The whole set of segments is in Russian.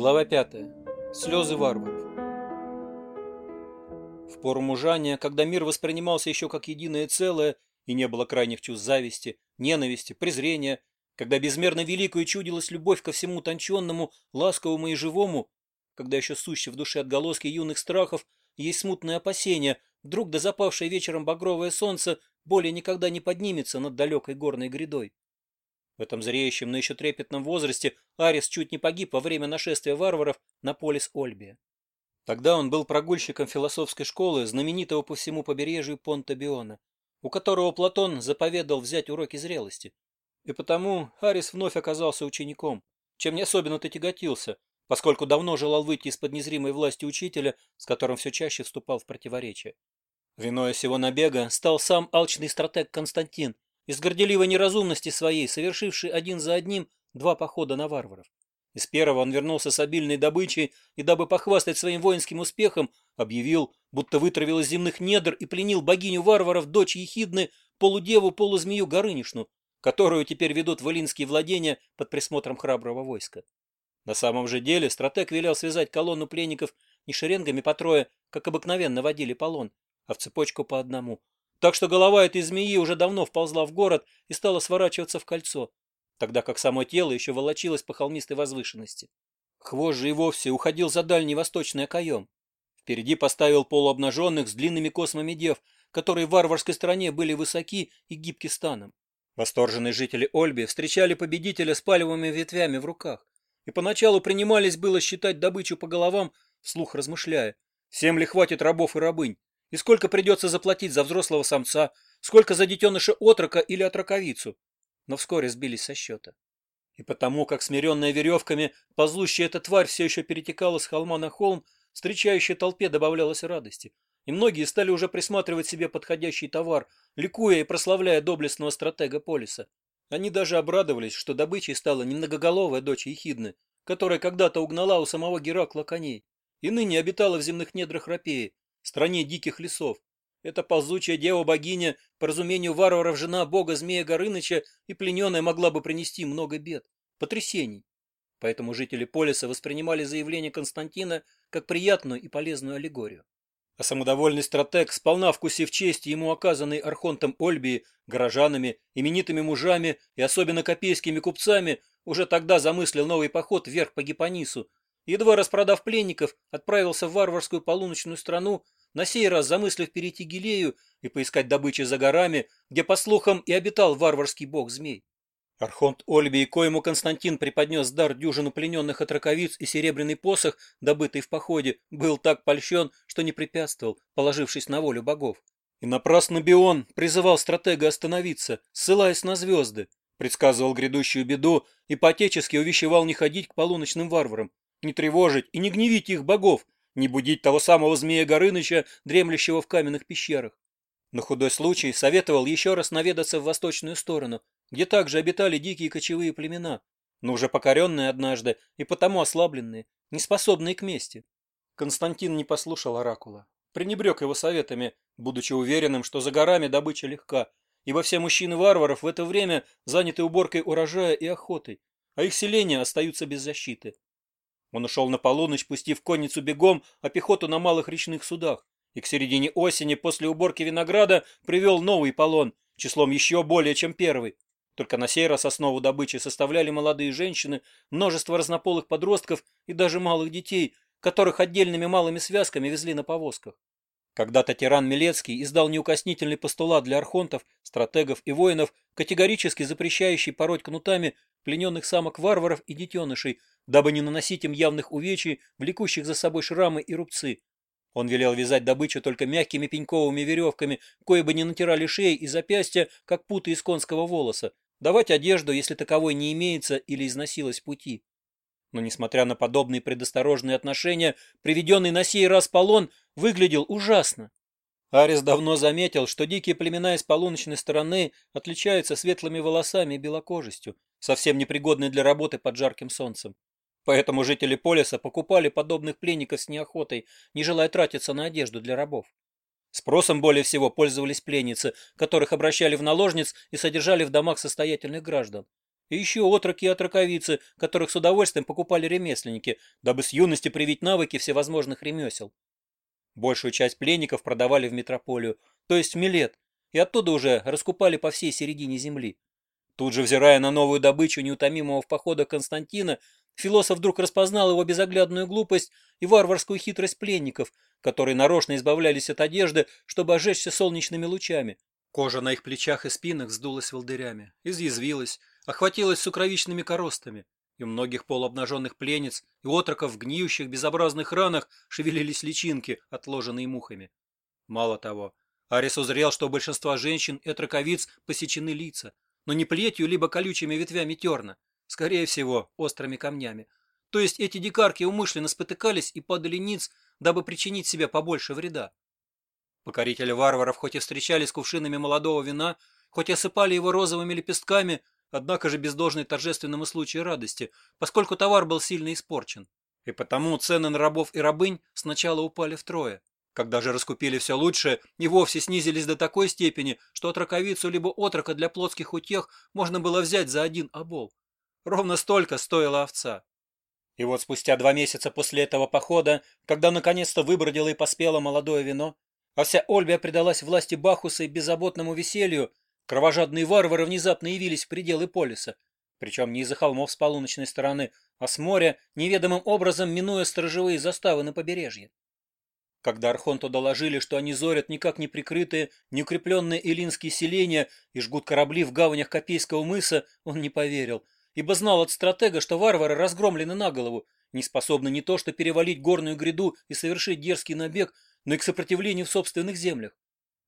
Глава 5. Слезы варваров. В пору мужания, когда мир воспринимался еще как единое целое, и не было крайних чувств зависти, ненависти, презрения, когда безмерно великую чудилась любовь ко всему тонченному, ласковому и живому, когда еще сущи в душе отголоски юных страхов, есть смутное опасение, вдруг до запавшее вечером багровое солнце более никогда не поднимется над далекой горной грядой. В этом зреющем, но еще трепетном возрасте Арис чуть не погиб во время нашествия варваров на полис Ольбия. Тогда он был прогульщиком философской школы, знаменитого по всему побережью Понта-Биона, у которого Платон заповедал взять уроки зрелости. И потому Арис вновь оказался учеником, чем не особенно-то тяготился, поскольку давно желал выйти из-под незримой власти учителя, с которым все чаще вступал в противоречие. Виной сего набега стал сам алчный стратег Константин, из горделивой неразумности своей, совершивший один за одним два похода на варваров. Из первого он вернулся с обильной добычей и, дабы похвастать своим воинским успехом, объявил, будто вытравил из земных недр и пленил богиню варваров, дочь Ехидны, полудеву, полузмею Горынишну, которую теперь ведут волинские владения под присмотром храброго войска. На самом же деле стратег велел связать колонну пленников не шеренгами по трое, как обыкновенно водили полон, а в цепочку по одному. Так что голова этой змеи уже давно вползла в город и стала сворачиваться в кольцо, тогда как само тело еще волочилось по холмистой возвышенности. Хвост же и вовсе уходил за дальний восточный окоем. Впереди поставил полуобнаженных с длинными космами дев, которые в варварской стране были высоки и гибки станом. Восторженные жители Ольби встречали победителя с палевыми ветвями в руках и поначалу принимались было считать добычу по головам, вслух размышляя, всем ли хватит рабов и рабынь, и сколько придется заплатить за взрослого самца, сколько за детеныша отрока или отроковицу. Но вскоре сбились со счета. И потому, как смиренная веревками, ползущая эта тварь все еще перетекала с холма на холм, встречающей толпе добавлялась радости – и многие стали уже присматривать себе подходящий товар, ликуя и прославляя доблестного стратега Полиса. Они даже обрадовались, что добычей стала немногоголовая дочь Ехидны, которая когда-то угнала у самого Геракла коней и ныне обитала в земных недрах Рапеи, стране диких лесов. Эта ползучая дева-богиня, по разумению варваров, жена бога Змея Горыныча и плененная могла бы принести много бед, потрясений. Поэтому жители Полиса воспринимали заявление Константина как приятную и полезную аллегорию. А самодовольный стратег, сполна вкусив честь ему оказанной архонтом Ольбии, горожанами, именитыми мужами и особенно копейскими купцами, уже тогда замыслил новый поход вверх по Гипонису. Едва распродав пленников, отправился в варварскую полуночную страну, на сей раз замыслив перейти Гилею и поискать добычи за горами, где, по слухам, и обитал варварский бог-змей. Архонт Ольби, коему Константин преподнес дар дюжину плененных от раковиц и серебряный посох, добытый в походе, был так польщен, что не препятствовал, положившись на волю богов. И напрасно Бион призывал стратега остановиться, ссылаясь на звезды, предсказывал грядущую беду и потечески увещевал не ходить к полуночным варварам, не тревожить и не гневить их богов, не будить того самого змея Горыныча, дремлющего в каменных пещерах. На худой случай советовал еще раз наведаться в восточную сторону, где также обитали дикие кочевые племена, но уже покоренные однажды и потому ослабленные, неспособные к мести. Константин не послушал оракула, пренебрег его советами, будучи уверенным, что за горами добыча легка, ибо все мужчины варваров в это время заняты уборкой урожая и охотой, а их селения остаются без защиты. Он ушел на полуночь, пустив конницу бегом, а пехоту на малых речных судах, и к середине осени после уборки винограда привел новый полон, числом еще более, чем первый. Только на сей раз основу добычи составляли молодые женщины, множество разнополых подростков и даже малых детей, которых отдельными малыми связками везли на повозках. Когда-то тиран Милецкий издал неукоснительный постулат для архонтов, стратегов и воинов, категорически запрещающий пороть кнутами плененных самок-варваров и детенышей, дабы не наносить им явных увечий, влекущих за собой шрамы и рубцы. Он велел вязать добычу только мягкими пеньковыми веревками, кое бы не натирали шеи и запястья, как путы из конского волоса, давать одежду, если таковой не имеется или износилась пути. Но, несмотря на подобные предосторожные отношения, приведенный на сей раз полон выглядел ужасно. Арис давно заметил, что дикие племена из полуночной стороны отличаются светлыми волосами и белокожестью, совсем непригодные для работы под жарким солнцем. Поэтому жители Полиса покупали подобных пленников с неохотой, не желая тратиться на одежду для рабов. Спросом более всего пользовались пленницы, которых обращали в наложниц и содержали в домах состоятельных граждан. И еще отроки и отроковицы, которых с удовольствием покупали ремесленники, дабы с юности привить навыки всевозможных ремесел. Большую часть пленников продавали в метрополию, то есть в Милет, и оттуда уже раскупали по всей середине земли. Тут же, взирая на новую добычу неутомимого в походах Константина, философ вдруг распознал его безоглядную глупость и варварскую хитрость пленников – которые нарочно избавлялись от одежды, чтобы ожечься солнечными лучами. Кожа на их плечах и спинах сдулась волдырями, изъязвилась, охватилась сукровичными коростами, и у многих полуобнаженных пленниц и отроков в гниющих безобразных ранах шевелились личинки, отложенные мухами. Мало того, Арис узрел, что у большинства женщин и траковиц посечены лица, но не плетью, либо колючими ветвями терна, скорее всего, острыми камнями. То есть эти дикарки умышленно спотыкались и падали ниц, дабы причинить себе побольше вреда. Покорители варваров хоть и встречались с кувшинами молодого вина, хоть и осыпали его розовыми лепестками, однако же без должной торжественному случаю радости, поскольку товар был сильно испорчен. И потому цены на рабов и рабынь сначала упали втрое. Когда же раскупили все лучшее, и вовсе снизились до такой степени, что отроковицу либо отрока для плотских утех можно было взять за один обол. Ровно столько стоила овца. И вот спустя два месяца после этого похода, когда наконец-то выбродило и поспело молодое вино, а вся Ольбия предалась власти Бахуса и беззаботному веселью, кровожадные варвары внезапно явились в пределы полиса, причем не из-за холмов с полуночной стороны, а с моря, неведомым образом минуя сторожевые заставы на побережье. Когда Архонту доложили, что они зорят никак не прикрытые, неукрепленные илинские селения и жгут корабли в гаванях Копейского мыса, он не поверил — ибо знал от стратега, что варвары разгромлены на голову, не способны не то что перевалить горную гряду и совершить дерзкий набег, но и к сопротивлению в собственных землях.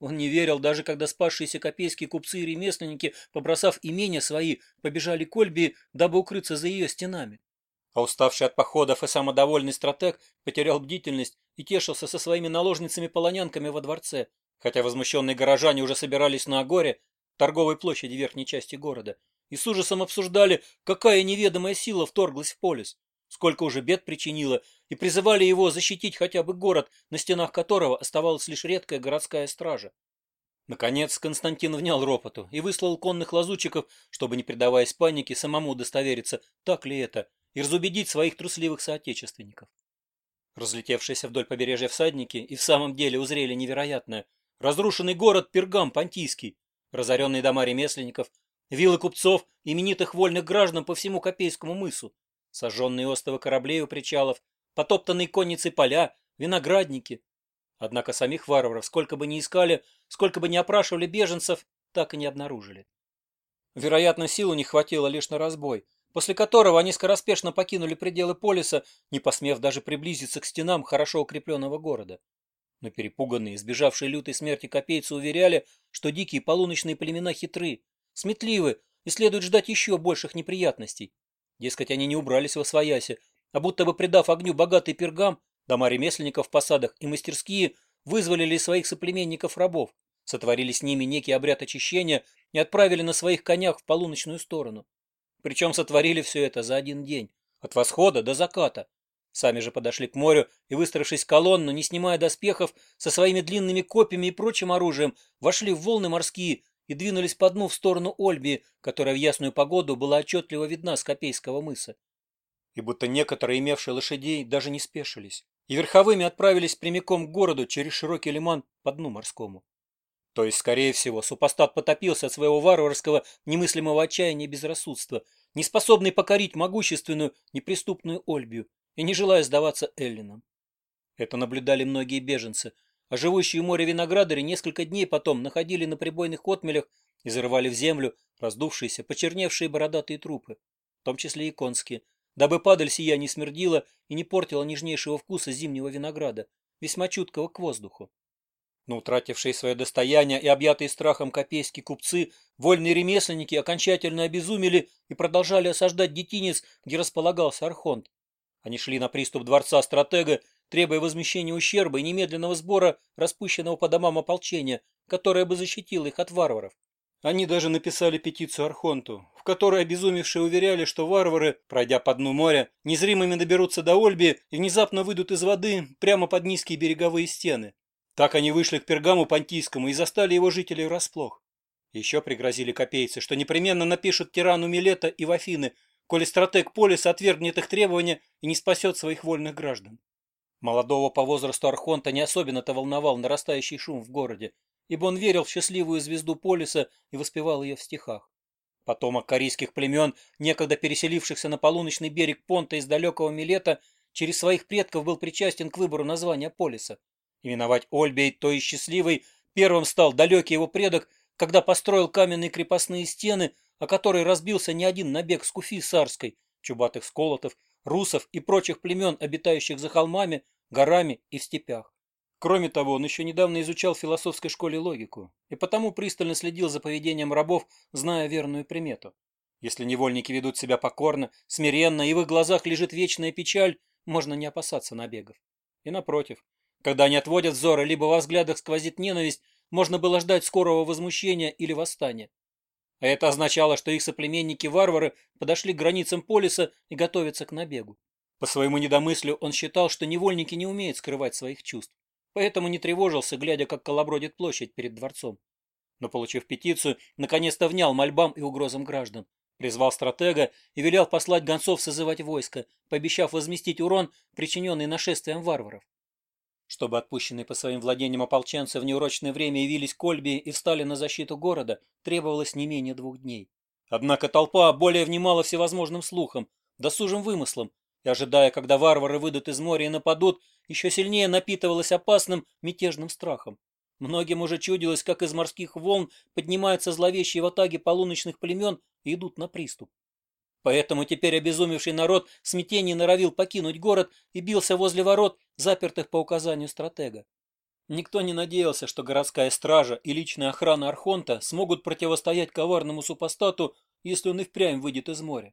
Он не верил, даже когда спасшиеся копейские купцы и ремесленники, побросав имения свои, побежали к Ольбии, дабы укрыться за ее стенами. А уставший от походов и самодовольный стратег потерял бдительность и тешился со своими наложницами-полонянками во дворце, хотя возмущенные горожане уже собирались на Агоре, торговой площади верхней части города, и с ужасом обсуждали, какая неведомая сила вторглась в полис, сколько уже бед причинила, и призывали его защитить хотя бы город, на стенах которого оставалась лишь редкая городская стража. Наконец Константин внял ропоту и выслал конных лазутчиков, чтобы, не предаваясь панике, самому удостовериться, так ли это, и разубедить своих трусливых соотечественников. Разлетевшиеся вдоль побережья всадники и в самом деле узрели невероятное. Разрушенный город Пергам Понтийский, разоренные дома ремесленников, Виллы купцов, именитых вольных граждан по всему Копейскому мысу, сожженные остовы кораблей у причалов, потоптанные конницы поля, виноградники. Однако самих варваров, сколько бы ни искали, сколько бы ни опрашивали беженцев, так и не обнаружили. Вероятно, сил не хватило лишь на разбой, после которого они скороспешно покинули пределы полиса, не посмев даже приблизиться к стенам хорошо укрепленного города. Но перепуганные, избежавшие лютой смерти копейцы уверяли, что дикие полуночные племена хитры, сметливы и следует ждать еще больших неприятностей. Дескать, они не убрались во своясе, а будто бы придав огню богатый пергам, дома ремесленников в посадах и мастерские вызволили своих соплеменников рабов, сотворили с ними некий обряд очищения и отправили на своих конях в полуночную сторону. Причем сотворили все это за один день, от восхода до заката. Сами же подошли к морю и, выстроившись колонну, не снимая доспехов, со своими длинными копьями и прочим оружием, вошли в волны морские, и двинулись по дну в сторону Ольби, которая в ясную погоду была отчетливо видна с Копейского мыса. И будто некоторые, имевшие лошадей, даже не спешились, и верховыми отправились прямиком к городу через широкий лиман по дну морскому. То есть, скорее всего, супостат потопился от своего варварского, немыслимого отчаяния и безрассудства, не способный покорить могущественную, неприступную Ольбию и не желая сдаваться Эллином. Это наблюдали многие беженцы, а живущие у моря виноградари несколько дней потом находили на прибойных отмелях и зарывали в землю раздувшиеся, почерневшие бородатые трупы, в том числе и конские, дабы падаль сия не смердила и не портила нежнейшего вкуса зимнего винограда, весьма чуткого к воздуху. Но утратившие свое достояние и объятые страхом копейские купцы, вольные ремесленники окончательно обезумели и продолжали осаждать детинец, где располагался Архонт. Они шли на приступ дворца стратега требуя возмещения ущерба и немедленного сбора распущенного по домам ополчения, которое бы защитило их от варваров. Они даже написали петицию Архонту, в которой обезумевшие уверяли, что варвары, пройдя по дну моря, незримыми доберутся до Ольби и внезапно выйдут из воды прямо под низкие береговые стены. Так они вышли к Пергаму Понтийскому и застали его жителей врасплох. Еще пригрозили копейцы, что непременно напишут тирану Милета и в Афины, коли стратег Полис отвергнет их требования и не спасет своих вольных граждан. Молодого по возрасту Архонта не особенно-то волновал нарастающий шум в городе, ибо он верил в счастливую звезду Полиса и воспевал ее в стихах. Потомок корейских племен, некогда переселившихся на полуночный берег Понта из далекого Милета, через своих предков был причастен к выбору названия Полиса. Именовать Ольбей той счастливой первым стал далекий его предок, когда построил каменные крепостные стены, о которые разбился не один набег скуфи сарской, чубатых сколотов, русов и прочих племен, обитающих за холмами, горами и в степях. Кроме того, он еще недавно изучал в философской школе логику и потому пристально следил за поведением рабов, зная верную примету. Если невольники ведут себя покорно, смиренно, и в их глазах лежит вечная печаль, можно не опасаться набегов. И напротив, когда они отводят взоры, либо во взглядах сквозит ненависть, можно было ждать скорого возмущения или восстания. А это означало, что их соплеменники-варвары подошли к границам полиса и готовятся к набегу. По своему недомыслию он считал, что невольники не умеют скрывать своих чувств, поэтому не тревожился, глядя, как колобродит площадь перед дворцом. Но, получив петицию, наконец-то внял мольбам и угрозам граждан, призвал стратега и велел послать гонцов созывать войско, пообещав возместить урон, причиненный нашествием варваров. Чтобы отпущенные по своим владениям ополченцы в неурочное время явились к Ольбии и встали на защиту города, требовалось не менее двух дней. Однако толпа более внимала всевозможным слухам, досужим вымыслам, и, ожидая, когда варвары выйдут из моря и нападут, еще сильнее напитывалась опасным мятежным страхом. Многим уже чудилось, как из морских волн поднимаются зловещие ватаги полуночных племен и идут на приступ. Поэтому теперь обезумевший народ в смятении норовил покинуть город и бился возле ворот, запертых по указанию стратега. Никто не надеялся, что городская стража и личная охрана Архонта смогут противостоять коварному супостату, если он и впрямь выйдет из моря.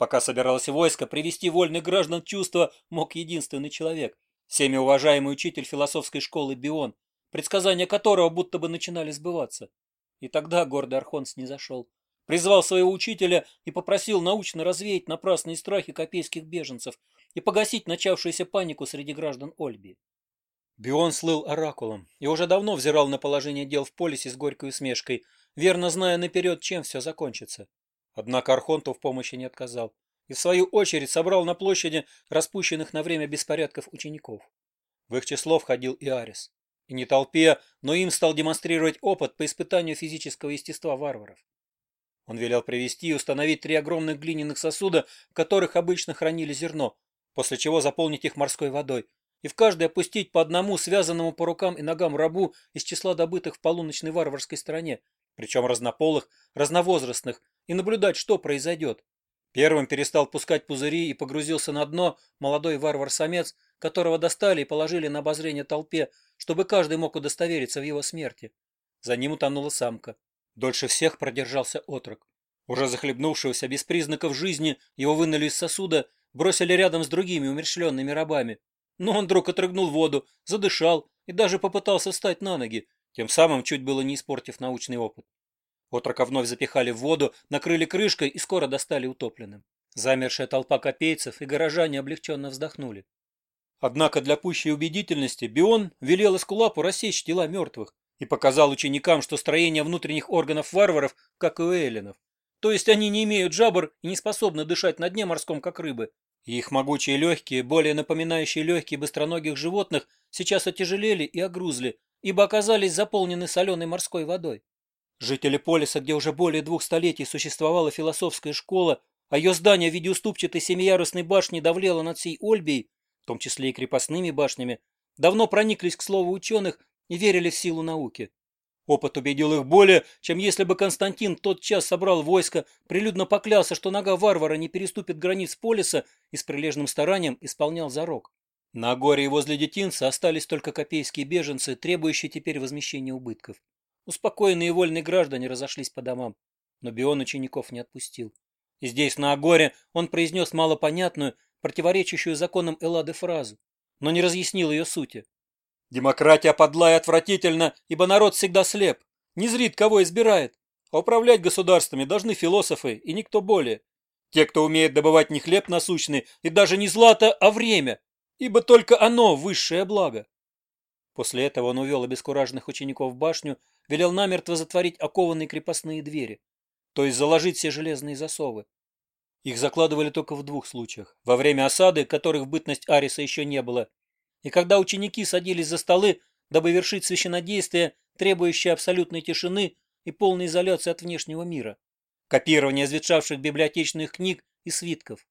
Пока собиралось войско, привести вольных граждан в чувство мог единственный человек, всеми уважаемый учитель философской школы Бион, предсказания которого будто бы начинали сбываться. И тогда гордый не зашел, Призвал своего учителя и попросил научно развеять напрасные страхи копейских беженцев и погасить начавшуюся панику среди граждан Ольби. Бион слыл оракулом и уже давно взирал на положение дел в полисе с горькой усмешкой, верно зная наперед, чем все закончится. Однако Архонту в помощи не отказал и, в свою очередь, собрал на площади распущенных на время беспорядков учеников. В их число входил и Арис. И не толпе, но им стал демонстрировать опыт по испытанию физического естества варваров. Он велел привести и установить три огромных глиняных сосуда, в которых обычно хранили зерно, после чего заполнить их морской водой, и в каждый опустить по одному связанному по рукам и ногам рабу из числа добытых в полуночной варварской стране, причем разнополых, разновозрастных, и наблюдать, что произойдет. Первым перестал пускать пузыри и погрузился на дно молодой варвар-самец, которого достали и положили на обозрение толпе, чтобы каждый мог удостовериться в его смерти. За ним утонула самка. Дольше всех продержался отрок. Уже захлебнувшегося без признаков жизни, его вынули из сосуда, бросили рядом с другими умершленными рабами. Но он вдруг отрыгнул воду, задышал и даже попытался встать на ноги, тем самым чуть было не испортив научный опыт. Отрока вновь запихали в воду, накрыли крышкой и скоро достали утопленным. Замершая толпа копейцев и горожане облегченно вздохнули. Однако для пущей убедительности Бион велел Эскулапу рассечь тела мертвых и показал ученикам, что строение внутренних органов варваров, как и у эллинов. То есть они не имеют жабр и не способны дышать на дне морском, как рыбы. И их могучие легкие, более напоминающие легкие быстроногих животных, сейчас отяжелели и огрузли, ибо оказались заполнены соленой морской водой. Жители полиса, где уже более двух столетий существовала философская школа, а ее здание в виде уступчатой семиярусной башни давлело над всей Ольбией, в том числе и крепостными башнями, давно прониклись к слову ученых и верили в силу науки. Опыт убедил их более, чем если бы Константин тот час собрал войско, прилюдно поклялся, что нога варвара не переступит границ полиса и с прилежным старанием исполнял зарок. На горе и возле детинца остались только копейские беженцы, требующие теперь возмещения убытков. Успокоенные и вольные граждане разошлись по домам, но Бион учеников не отпустил. И здесь, на Агоре, он произнес малопонятную, противоречащую законам Эллады фразу, но не разъяснил ее сути. «Демократия подла и отвратительна, ибо народ всегда слеп, не зрит, кого избирает, а управлять государствами должны философы и никто более. Те, кто умеет добывать не хлеб насущный и даже не злато, а время, ибо только оно – высшее благо». После этого он увел обескураженных учеников в башню велел намертво затворить окованные крепостные двери, то есть заложить все железные засовы. Их закладывали только в двух случаях – во время осады, которых в бытность Ариса еще не было, и когда ученики садились за столы, дабы вершить священодействие, требующее абсолютной тишины и полной изоляции от внешнего мира, копирование изветшавших библиотечных книг и свитков.